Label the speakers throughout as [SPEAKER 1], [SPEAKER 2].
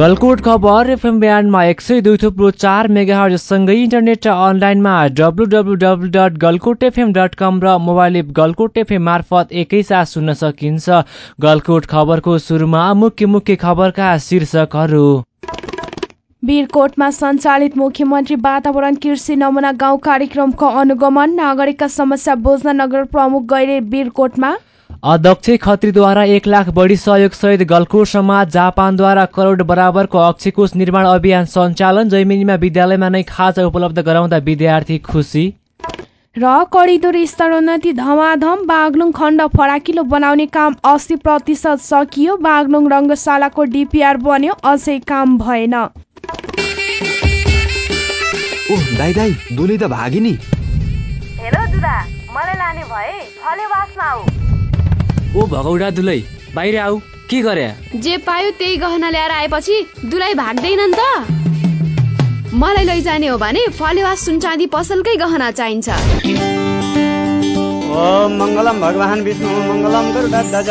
[SPEAKER 1] गलकोट खबर एफएम ब्यान्डमा एक सय दुई थुप्रो चार मेगाहरूसँगै इन्टरनेट र अनलाइनमा W W W dot Galkot FM dot com र मोबाइल एप गलकोट एफएम मार्फत एकैसाथ सुन्न सकिन्छ। गलकोट खबरको सुरुमा मुख्य मुख्य खबरका शीर्षकहरू।
[SPEAKER 2] वीरकोटमा सञ्चालित मुख्यमन्त्री वातावरण कृषि नमुना गाउँ कार्यक्रमको अनुगमन नागरिकका समस्या बुझ्न नगर प्रमुख गैरे वीरकोटमा।
[SPEAKER 1] अध्यक्ष खत्रीद्वारा एक लाख बढी सहयोग सहित गलकोट समाज जापानद्वारा करोड बराबरको अक्षकोष निर्माण अभियान सञ्चालन जैमिनीमा विद्यालयमा नै खाजा उपलब्ध गराउँदा विद्यार्थी खुसी।
[SPEAKER 2] र कडिदोर स्तरोन्नति धमाधम बागलुङ खण्ड फराकिलो बनाउने काम अस्सी प्रतिशत सकियो। बागलुङ रङ्गशालाको डिपिआर बन्यो अझै काम भएन।
[SPEAKER 3] ओह दाइ दाइ दुली त भागी नि
[SPEAKER 4] हेर जुदा मलाई लाने भए फलेवासमा आऊ।
[SPEAKER 5] ओ भगौडा दुलै। बाहिर आऊ के गरे?
[SPEAKER 6] जे पायो त्यही गहना ल्याएर आएपछि दुलाई भाग्दैनन् त। मलाई लैजाने हो भने फलेवास सुनचाँदी पसलकै गहना चाहिन्छ।
[SPEAKER 7] ओम मङ्गलम भगवान् विष्णु मङ्गलम गरुडध्वज।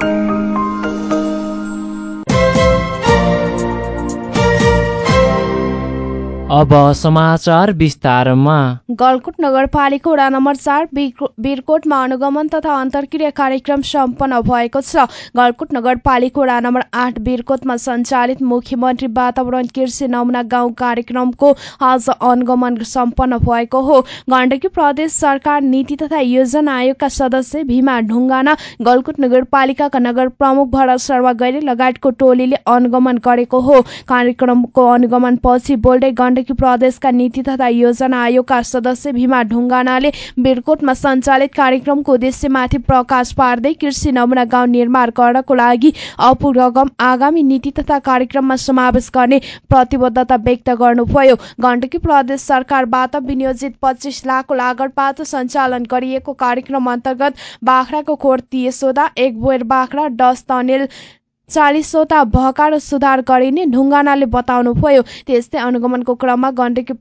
[SPEAKER 3] Thank you.
[SPEAKER 1] अब समाचार विस्तारमा।
[SPEAKER 2] गलकुट नगरपालिका वडा नम्बर चार बिरको- बिरकोटमा अनुगमन तथा अन्तर्क्रिया कार्यक्रम सम्पन्न भएको छ। गलकुट नगरपालिका वडा नम्बर आठ बिरकोटमा सञ्चालित मुख्यमन्त्री वातावरण कृषि नमुना गाउँ कार्यक्रमको आज अनुगमन सम्पन्न भएको हो। गण्डकी प्रदेश सरकार नीति तथा योजना आयोगका सदस्य भीमा ढुङ्गाना गलकुट नगरपालिकाका नगर प्रमुख भरत शर्मा गैरे लगायतको टोलीले अनुगमन गरेको हो। कार्यक्रमको अनुगमन पछि बोल्दै गण्डकी प्रदेशका नीति तथा योजना आयोगका सदस्य भीमा ढुङ्गानाले बिरकोटमा सञ्चालित कार्यक्रमको उद्देश्यमाथि प्रकाश पार्दै कृषि नमुना गाउँ निर्माण गर्नको लागि अपु रकम आगामी नीति तथा कार्यक्रममा समावेश गर्ने प्रतिबद्धता व्यक्त गर्नुभयो। गण्डकी प्रदेश सरकारबाट विनियोजित पच्चिस लाखको लागतबाट सञ्चालन गरिएको कार्यक्रम अन्तर्गत बाख्राको खोर तिसवटा एक बोयर बाख्रा दस तनेल चालिसवटा र सुधार गरिने ढुङ्गानाले बताउनुभयो त्यस्तै अनुगमनको क्रममा गण्डकी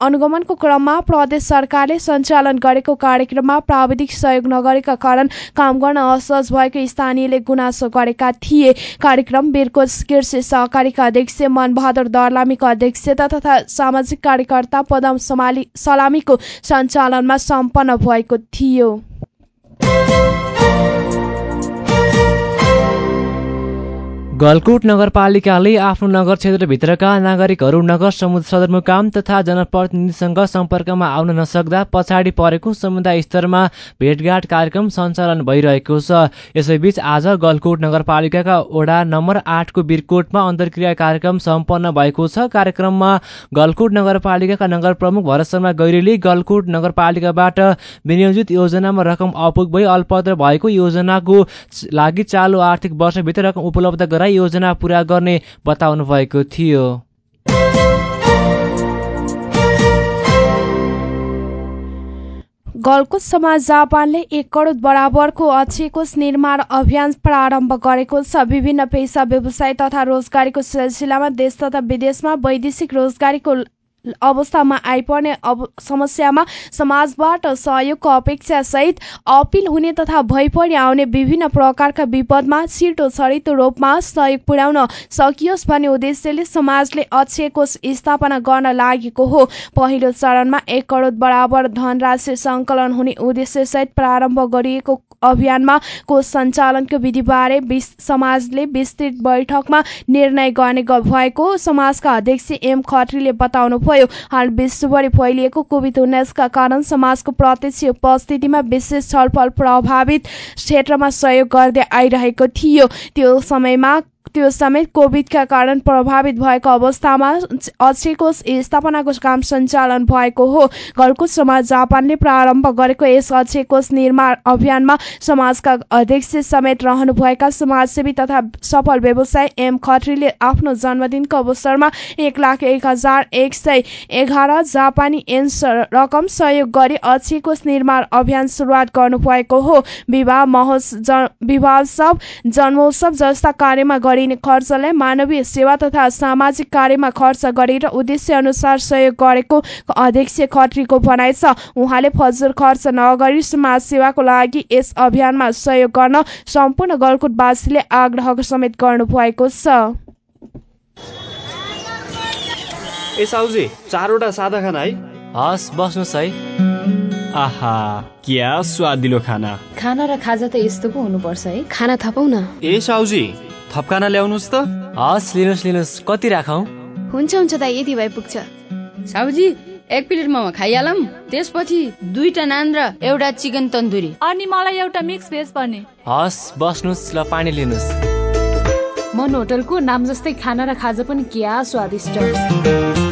[SPEAKER 2] अनुगमनको क्रममा प्रदेश सरकारले सञ्चालन गरेको कार्यक्रममा प्राविधिक सहयोग नगरेका कारण काम गर्न असहज भएको स्थानीयले गुनासो गरेका थिए। कार्यक्रम बिरको कृषि सहकारीका अध्यक्ष मनबहादुर दर्लामीको अध्यक्षता तथा सामाजिक कार्यकर्ता पदम समाली सलामीको सञ्चालनमा सम्पन्न भएको थियो।
[SPEAKER 1] गलकुट नगरपालिकाले आफ्नो नगर क्षेत्रभित्रका नागरिकहरू नगर समुदाय सदरमुकाम तथा जनप्रतिनिधिसँग सम्पर्कमा आउन नसक्दा पछाडि परेको समुदाय स्तरमा भेटघाट कार्यक्रम सञ्चालन भइरहेको छ। यसैबीच आज गलकुट नगरपालिकाका वडा नम्बर आठको बिरकोटमा अन्तर्क्रिया कार्यक्रम सम्पन्न भएको छ। कार्यक्रममा गलकुट नगरपालिकाका नगर प्रमुख भरत शर्मा गैरीले गलकुट नगरपालिकाबाट विनियोजित योजनामा रकम अपुग भई अल्पत्र भएको योजनाको लागि चालु आर्थिक वर्षभित्र रकम उपलब्ध गराई योजना पूरा गर्ने बताउनु भएको थियो।
[SPEAKER 2] समाज जापानले एक करोड बराबरको अक्षयकोष निर्माण अभियान प्रारम्भ गरेको छ। विभिन्न पेसा व्यवसाय तथा रोजगारीको सिलसिलामा देश तथा विदेशमा वैदेशिक रोजगारीको अवस्थामा आइपर्ने अब समस्यामा समाजबाट सहयोगको अपेक्षा सहित अपिल हुने तथा भइपरि आउने विभिन्न प्रकारका विपदमा छिटो छरितो रूपमा सहयोग पुर्याउन सकियोस् भन्ने उद्देश्यले समाजले अक्षय कोष स्थापना गर्न लागेको हो। पहिलो चरणमा एक करोड बराबर धनराशि सङ्कलन हुने उद्देश्यसहित प्रारम्भ गरिएको अभियानमा कोष सञ्चालनको विधिबारे समाजले विस्तृत बैठकमा निर्णय गर्ने भएको समाजका अध्यक्ष एम खत्रीले बताउनुभयो। हाल विश्वभरि फैलिएको कोभिड उन्नाइसका कारण समाजको प्रत्यक्ष उपस्थितिमा विशेष छलफल प्रभावित क्षेत्रमा सहयोग गर्दै आइरहेको थियो। त्यो समयमा त्यो समेत कोभिडका कारण प्रभावित भएको अवस्थामा अक्षयको स्थापनाको काम सञ्चालन भएको हो। घरको समाज जापानले प्रारम्भ गरेको यस अक्षय कोष निर्माण अभियानमा समाजका अध्यक्ष समेत रहनुभएका समाजसेवी तथा सफल व्यवसाय एम खत्रीले आफ्नो जन्मदिनको अवसरमा एक लाख एक हजार एक सय एघार जापानी एन रकम सहयोग गरी अक्षय कोष निर्माण अभियान सुरुवात गर्नुभएको हो। विवाह महोत्सव विवाहोत्सव जन्मोत्सव जस्ता कार्यमा गरिने खर्चलाई मानवीय सेवा तथा सामाजिक कार्यमा खर्च गरेर उद्देश्य अनुसार सहयोग गरेको अध्यक्ष खत्रीको भनाइ छ। उहाँले फजुल खर्च नगरी समाज सेवाको लागि यस अभियानमा सहयोग गर्न सम्पूर्ण गलकुटवासीले आग्रह समेत गर्नुभएको छ।
[SPEAKER 3] ए साउजी चारवटा सादा खाना है?
[SPEAKER 1] हस् बस्नुहोस् है।
[SPEAKER 3] आहा क्या स्वादिलो खाना।
[SPEAKER 8] खाना र खाजा त यस्तो पो हुनुपर्छ है।
[SPEAKER 6] खाना थपौ न
[SPEAKER 3] ए साउजी थप खाना ल्याउनुहोस् त।
[SPEAKER 1] हस् लिनुहोस् लिनुहोस्। कति राखौँ?
[SPEAKER 6] हुन्छ हुन्छ दाइ यति भए पुग्छ
[SPEAKER 8] साउजी एक प्लेट मोमो खाइहालौँ। त्यसपछि दुईटा नान र एउटा चिकन तन्दुरी।
[SPEAKER 4] अनि मलाई एउटा मिक्स भेज पर्ने
[SPEAKER 1] हस् बस्नुहोस् ल पानी लिनुहोस्।
[SPEAKER 8] मन होटलको नाम जस्तै खाना र खाजा पनि क्या स्वादिष्ट।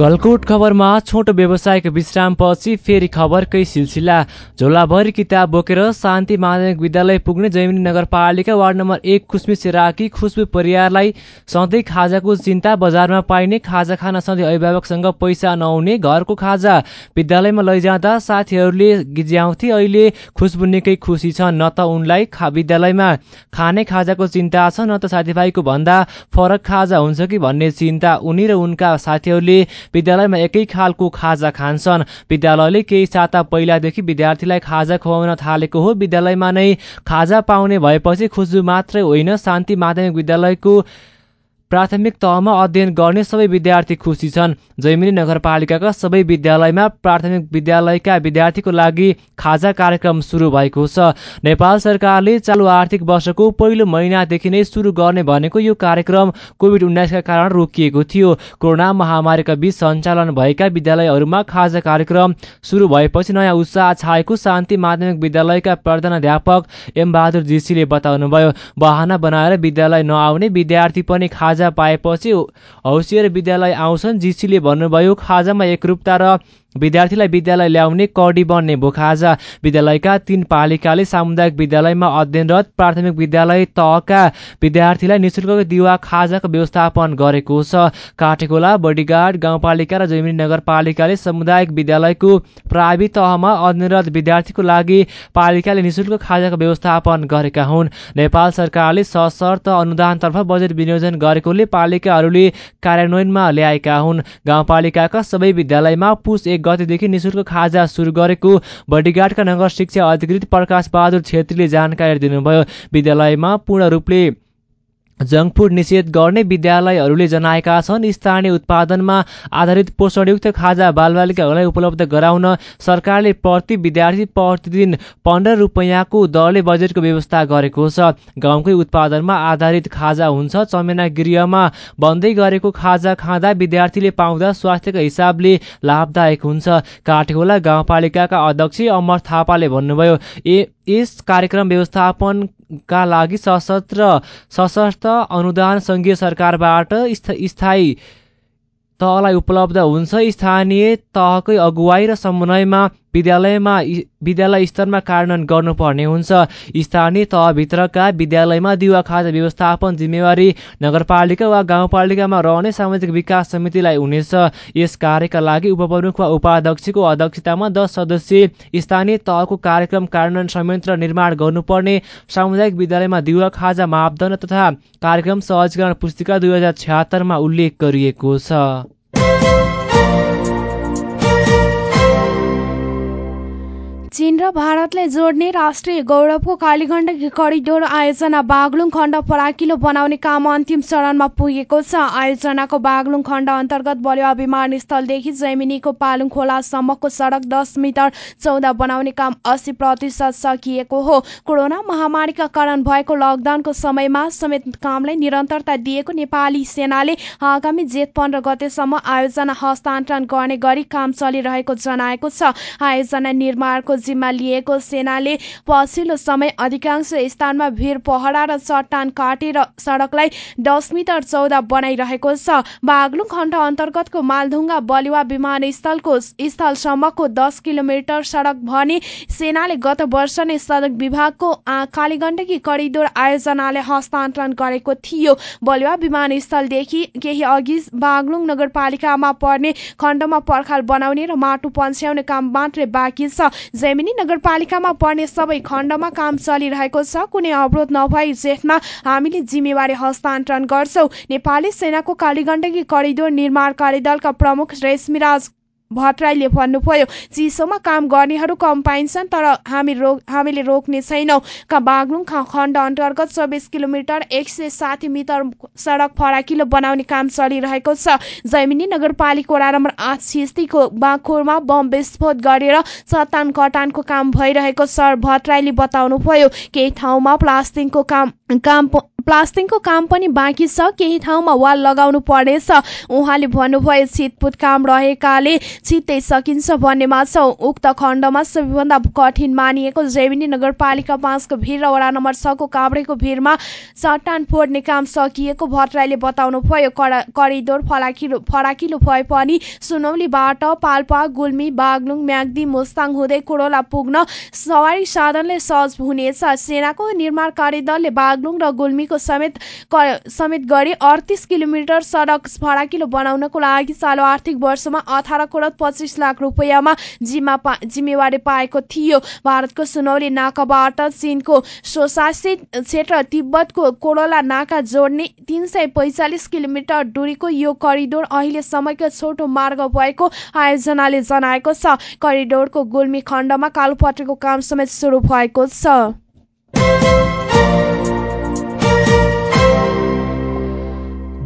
[SPEAKER 1] गलकोट खबरमा छोटो व्यवसायको विश्रामपछि फेरि खबरकै सिलसिला। झोलाभरि किताब बोकेर शान्ति माध्यमिक विद्यालय पुग्ने जैमिनी नगरपालिका वार्ड नम्बर एक खुसमी सेराकी खुसबु परिवारलाई सधैँ खाजाको चिन्ता बजारमा पाइने खाजा खान सधैँ अभिभावकसँग पैसा नहुने घरको खाजा विद्यालयमा लैजाँदा साथीहरूले गिज्याउँथे। अहिले खुसबु निकै खुसी छन् न त उनलाई खा विद्यालयमा खाने खाजाको चिन्ता छ न त साथीभाइको भन्दा फरक खाजा हुन्छ कि भन्ने चिन्ता उनी र उनका साथीहरूले विद्यालयमा एकै खालको खाजा खान्छन्। विद्यालयले केही साता पहिलादेखि विद्यार्थीलाई खाजा खुवाउन थालेको हो। विद्यालयमा नै खाजा पाउने भएपछि खुजु मात्रै होइन। शान्ति माध्यमिक विद्यालयको प्राथमिक तहमा अध्ययन गर्ने सबै विद्यार्थी खुसी छन्। जैमिनी नगरपालिकाका सबै विद्यालयमा प्राथमिक विद्यालयका विद्यार्थीको लागि खाजा कार्यक्रम सुरु भएको छ। नेपाल सरकारले चालु आर्थिक वर्षको पहिलो महिनादेखि नै सुरु गर्ने भनेको यो कार्यक्रम कोभिड उन्नाइसका कारण रोकिएको थियो। कोरोना महामारीका बीच सञ्चालन भएका विद्यालयहरूमा खाजा कार्यक्रम सुरु भएपछि नयाँ उत्साह छाएको शान्ति माध्यमिक विद्यालयका प्रधानाध्यापक एम बहादुर जीसीले बताउनुभयो। बहाना बनाएर विद्यालय नआउने विद्यार्थी पनि खाजा खाजा पाएपछि हौसिएर विद्यालय आउँछन्। जीसीले भन्नुभयो खाजामा एकरूपता र विद्यार्थीलाई विद्यालय ल्याउने कडी बन्ने भो खाजा विद्यालयका तीन पालिकाले सामुदायिक विद्यालयमा अध्ययनरत प्राथमिक विद्यालय तहका विद्यार्थीलाई निशुल्क दिवा खाजाको व्यवस्थापन गरेको छ। काटेकोला बडीगार्ड गाउँपालिका र जैमिनी नगरपालिकाले सामुदायिक विद्यालयको प्राविधिक तहमा अध्ययनरत विद्यार्थीको लागि पालिकाले निशुल्क खाजाको व्यवस्थापन गरेका हुन्। नेपाल सरकारले सशर्त अनुदानतर्फ बजेट विनियोजन गरेकोले पालिकाहरूले कार्यान्वयनमा ल्याएका हुन्। गाउँपालिकाका सबै विद्यालयमा पुस एक गतेदेखि निशुल्क खाजा सुरु गरेको बडीगार्डका नगर शिक्षा अधिकृत प्रकाश बहादुर छेत्रीले जानकारी दिनुभयो। विद्यालयमा पूर्ण रूपले जङ्क फुड निषेध गर्ने विद्यालयहरूले जनाएका छन् स्थानीय उत्पादनमा आधारित पोषणयुक्त खाजा बालबालिकाहरूलाई उपलब्ध गराउन सरकारले प्रति विद्यार्थी प्रतिदिन पन्ध्र रुपियाँको दरले बजेटको व्यवस्था गरेको छ। गाउँकै उत्पादनमा आधारित खाजा हुन्छ। चमेना गृहमा बन्दै गरेको खाजा खाँदा विद्यार्थीले पाउँदा स्वास्थ्यको हिसाबले लाभदायक हुन्छ। काठेकोला गाउँपालिकाका अध्यक्ष अमर थापाले भन्नुभयो ए यस कार्यक्रम व्यवस्थापनका लागि सशस्त्र सशस्त्र अनुदान सङ्घीय सरकारबाट स्थायी तहलाई उपलब्ध हुन्छ। स्थानीय तहकै अगुवाई र समन्वयमा विद्यालयमा विद्यालय स्तरमा कार्यान्वयन गर्नुपर्ने हुन्छ। स्थानीय तहभित्रका विद्यालयमा दिवा खाजा व्यवस्थापन जिम्मेवारी नगरपालिका वा गाउँपालिकामा रहने सामाजिक विकास समितिलाई हुनेछ। यस कार्यका लागि उपप्रमुख वा उपाध्यक्षको अध्यक्षतामा दस सदस्यीय स्थानीय तहको कार्यक्रम कार्यान्वयन संयन्त्र निर्माण गर्नुपर्ने सामुदायिक विद्यालयमा दिवा खाजा मापदण्ड तथा कार्यक्रम सहजीकरण पुस्तिका दुई हजार छ्यात्तरमा उल्लेख गरिएको छ।
[SPEAKER 2] चीन र भारतलाई जोड्ने राष्ट्रिय गौरवको कालीगण्डकी करिडोर आयोजना बागलुङ खण्ड फराकिलो बनाउने काम अन्तिम चरणमा पुगेको छ। आयोजनाको बागलुङ खण्ड अन्तर्गत बलुवा विमानस्थलदेखि जैमिनीको पालुङ खोलासम्मको सडक दस मिटर चौधा बनाउने काम अस्सी प्रतिशत सकिएको हो। कोरोना महामारीका कारण भएको लकडाउनको समयमा समेत कामलाई निरन्तरता दिएको नेपाली सेनाले आगामी जेठ पन्ध्र गतेसम्म आयोजना हस्तान्तरण गर्ने गरी काम चलिरहेको जनाएको छ। आयोजना निर्माणको जिम्मा लिएको सेनाले पछिल्लो समय अधिकांश स्थानमा भिर पहरा र चट्टान काटेर सडकलाई दस मिटर चौधा बनाइरहेको छ। बागलुङ खण्ड अन्तर्गतको मालढुङ्गा बलुवा विमानस्थलको स्थलसम्मको दस किलोमिटर सडक भने सेनाले गत वर्ष नै सडक विभागको कालीगण्डकी करिडोर आयोजनाले हस्तान्तरण गरेको थियो। बलुवा विमानस्थलदेखि केही अघि बागलुङ नगरपालिकामा पर्ने खण्डमा पर्खाल बनाउने र माटो पन्छ्याउने काम मात्रै बाँकी छ। जैमिनी नगरपालिकामा पर्ने सबै खण्डमा काम चलिरहेको छ। कुनै अवरोध नभई जेठमा हामीले जिम्मेवारी हस्तान्तरण गर्छौ। नेपाली सेनाको कालीगण्डकी करिडोर निर्माण कार्यदलका प्रमुख रेशमिराज भट्टराईले भन्नुभयो चिसोमा काम गर्नेहरू कम पाइन्छन् तर हामी रोक हामीले रोक्ने छैनौँ। बागलुङ खण्ड अन्तर्गत चौबिस किलोमिटर एक सय साठी मिटर सडक फराकिलो बनाउने काम चलिरहेको छ। जैमिनी नगरपालिका वडा नम्बर आठ छिस्तीको बाँखोरमा बम विस्फोट गरेर चट्टान कटानको काम भइरहेको सर भट्टराईले बताउनुभयो केही ठाउँमा प्लास्टिकको काम काम प्लास्टिकको काम पनि बाँकी छ। केही ठाउँमा वाल लगाउनु पर्नेछ। उहाँले भन्नुभयो छिटपुट काम रहेकाले छिट्टै सकिन्छ भन्नेमा छ उक्त खण्डमा सबैभन्दा कठिन मानिएको जैविनी नगरपालिका पाँचको भिर र वडा नम्बर छको काभ्रेको भिरमा चट्टान फोड्ने काम सकिएको भट्टराईले बताउनु भयो करिडोर फराकिलो फराकिलो भए पनि सुनौलीबाट पाल्पा गुल्मी बागलुङ म्याग्दी मुस्ताङ हुँदै कोडोला पुग्न सवारी साधनले सहज हुनेछ। सेनाको निर्माण कार्यदलले बागलुङ र गुल्मी समेत समेत गरी अडतिस किलोमिटर सडक फराकिलो बनाउनको लागि चालु आर्थिक वर्षमा अठार करोड पच्चिस लाख रुपियाँमा जिम्मा पा जिम्मेवारी पाएको थियो। भारतको सुनौली नाकाबाट चीनको स्वशासित क्षेत्र तिब्बतको कोडोला नाका जोड्ने तिन सय पैँचालिस किलोमिटर दूरीको यो करिडोर अहिलेसम्मको छोटो मार्ग भएको आयोजनाले जनाएको छ। करिडोरको गुल्मी खण्डमा कालोपत्रीको काम समेत सुरु भएको छ।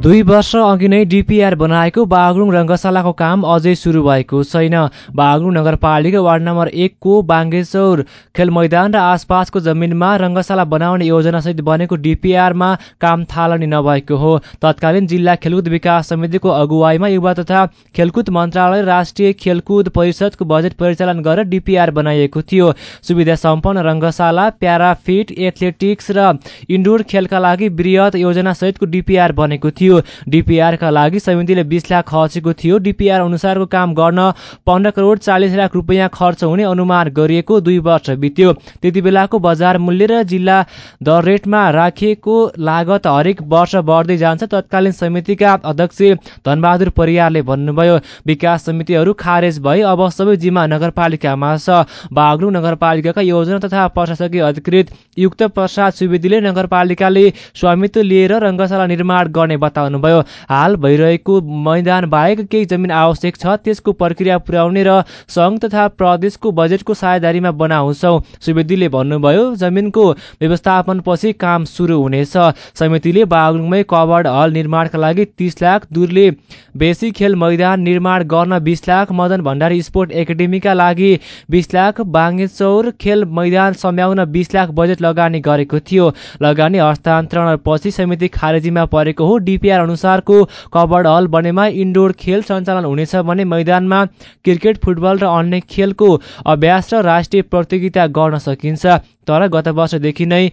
[SPEAKER 1] दुई वर्ष अघि नै डिपिआर बनाएको बागलुङ रङ्गशालाको काम अझै सुरु भएको छैन। बागलुङ नगरपालिका वार्ड नम्बर एकको बाङ्गेचौर खेल मैदान र आसपासको जमिनमा रङ्गशाला बनाउने योजनासहित बनेको डिपिआरमा काम थालनी नभएको हो। तत्कालीन जिल्ला खेलकुद विकास समितिको अगुवाईमा युवा तथा खेलकुद मन्त्रालय राष्ट्रिय खेलकुद परिषदको बजेट परिचालन गरेर डिपिआर बनाइएको थियो। सुविधा सम्पन्न रङ्गशाला प्याराफिट एथलेटिक्स र इन्डोर खेलका लागि वृहत योजनासहितको डिपिआर बनेको थियो। थियो डिपिआरका लागि समितिले बिस लाख खर्चेको थियो। डिपिआर अनुसारको काम गर्न पन्ध्र करोड चालिस लाख रुपियाँ खर्च हुने अनुमान गरिएको दुई वर्ष बित्यो। त्यति बेलाको बजार मूल्य र जिल्ला दर रेटमा राखिएको लागत हरेक वर्ष बढ्दै जान्छ। तत्कालीन समितिका अध्यक्ष धनबहादुर परियारले भन्नुभयो विकास समितिहरू खारेज भए अब सबै जिम्मा नगरपालिकामा छ। बागलुङ नगरपालिकाका योजना तथा प्रशासकीय अधिकृत युक्त प्रसाद सुवेदीले नगरपालिकाले स्वामित्व लिएर रङ्गशाला निर्माण गर्ने बताउनुभयो हाल भइरहेको मैदान बाहेक केही जमिन आवश्यक छ त्यसको प्रक्रिया पुर्याउने र सङ्घ तथा प्रदेशको बजेटको साझेदारीमा बनाउँछौ। सुवेदीले भन्नुभयो जमिनको व्यवस्थापनपछि काम सुरु हुनेछ। समितिले बागलुङमै कभर्ड हल निर्माणका लागि तिस लाख दूरले बेसी खेल मैदान निर्माण गर्न बिस लाख मदन भण्डारी स्पोर्ट एकाडेमीका लागि बिस लाख बाङ्गेचौर खेल मैदान सम्याउन बिस लाख बजेट लगानी गरेको थियो। लगानी हस्तान्तरण पछि समिति खारेजीमा परेको हो। डिपी अनुसारको कभर्ड हल बनेमा इन्डोर खेल सञ्चालन हुनेछ भने मैदानमा क्रिकेट फुटबल र अन्य खेलको अभ्यास र राष्ट्रिय प्रतियोगिता गर्न सकिन्छ। तर गत वर्षदेखि नै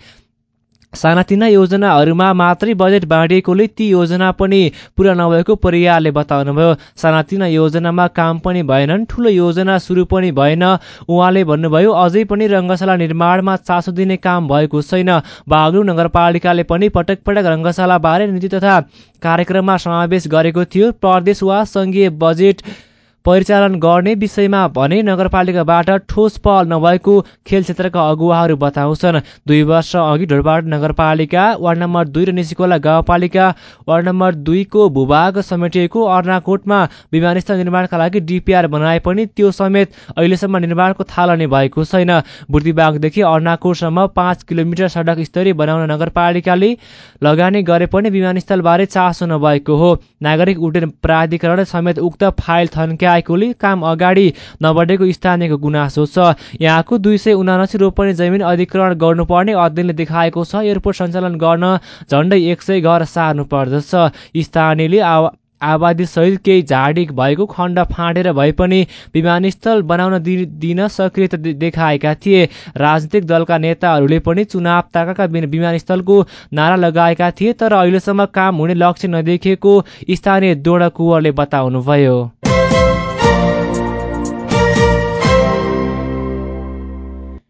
[SPEAKER 1] सानातिना योजनाहरूमा मात्रै बजेट बाँडिएकोले ती योजना पनि पुरा नभएको परियारले बताउनुभयो। सानातिना योजनामा काम पनि भएनन् ठुलो योजना सुरु पनि भएन उहाँले भन्नुभयो अझै पनि रङ्गशाला निर्माणमा चासो दिने काम भएको छैन। बागलुङ नगरपालिकाले पनि पटक पटक रङ्गशालाबारे नीति तथा कार्यक्रममा समावेश गरेको थियो। प्रदेश वा सङ्घीय बजेट परिचालन गर्ने विषयमा भने नगरपालिकाबाट ठोस पहल नभएको खेल क्षेत्रका अगुवाहरू बताउँछन्। दुई वर्ष अघि ढोरबाट नगरपालिका वार्ड नम्बर दुई र निसिकोला गाउँपालिका वार्ड नम्बर दुईको भूभाग समेटिएको अर्नाकोटमा विमानस्थल निर्माणका लागि डिपिआर बनाए पनि त्यो समेत अहिलेसम्म निर्माणको थालनी भएको छैन। बुर्दिबागदेखि अर्नाकोटसम्म पाँच किलोमिटर सडक स्तरीय बनाउन नगरपालिकाले लगानी गरे पनि विमानस्थलबारे चासो नभएको हो। नागरिक उड्डयन प्राधिकरण समेत उक्त फाइल थन्क्याएकोले काम अगाडि नबढेको स्थानीयको गुनासो छ। यहाँको दुई सय उनासी रोपनी जमिन अधिग्रहण गर्नुपर्ने अध्ययनले देखाएको छ। एयरपोर्ट सञ्चालन गर्न झन्डै एक सय घर सार्नु पर्दछ। स्थानीयले आबादीसहित केही झाडी भएको खण्ड फाँडेर भए पनि विमानस्थल बनाउन दिन सक्रियता देखाएका थिए। राजनीतिक दलका नेताहरूले पनि चुनाव ताकाका विमानस्थलको नारा लगाएका थिए तर अहिलेसम्म काम हुने लक्ष्य नदेखिएको स्थानीय दोडा कुवरले बताउनुभयो।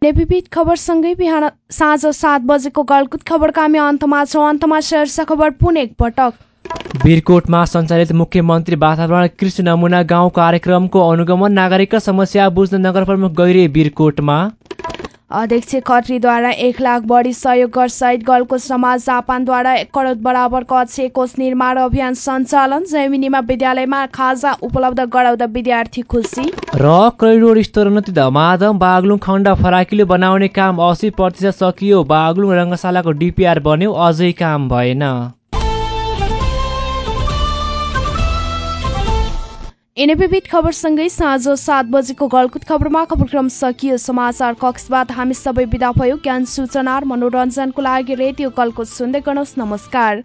[SPEAKER 2] नेपिपिट खबरसँगै बिहान साँझ सात बजेको गलकुत खबरका हामी अन्तमा छौँ। अन्तमा शीर्ष खबर पुनः एकपटक
[SPEAKER 1] वीरकोटमा सञ्चालित मुख्यमन्त्री वातावरण कृषि नमुना गाउँ कार्यक्रमको अनुगमन नागरिकका समस्या बुझ्न नगर प्रमुख गैरे वीरकोटमा।
[SPEAKER 2] अध्यक्ष खत्रीद्वारा एक लाख बढी सहयोग सहित गलको समाज जापानद्वारा एक करोड बराबरको अक्षय कोष निर्माण अभियान सञ्चालन जैमिनीमा विद्यालयमा खाजा उपलब्ध गराउँदा विद्यार्थी खुसी।
[SPEAKER 1] र कैरोड स्तरोन्नति धमाधम बागलुङ खण्ड फराकिलो बनाउने काम असी प्रतिशत सकियो। बागलुङ रङ्गशालाको डिपिआर बन्यो अझै काम भएन।
[SPEAKER 2] एनएपीबीट खबरसँगै साँझ सात बजेको गलकुट खबरमा खबरक्रम सकियो। समाचार कक्षबाट हामी सबै विदा भयो। ज्ञान सूचना र मनोरञ्जनको लागि रेडियो गलकुट सुन्दै गर्नुहोस् नमस्कार।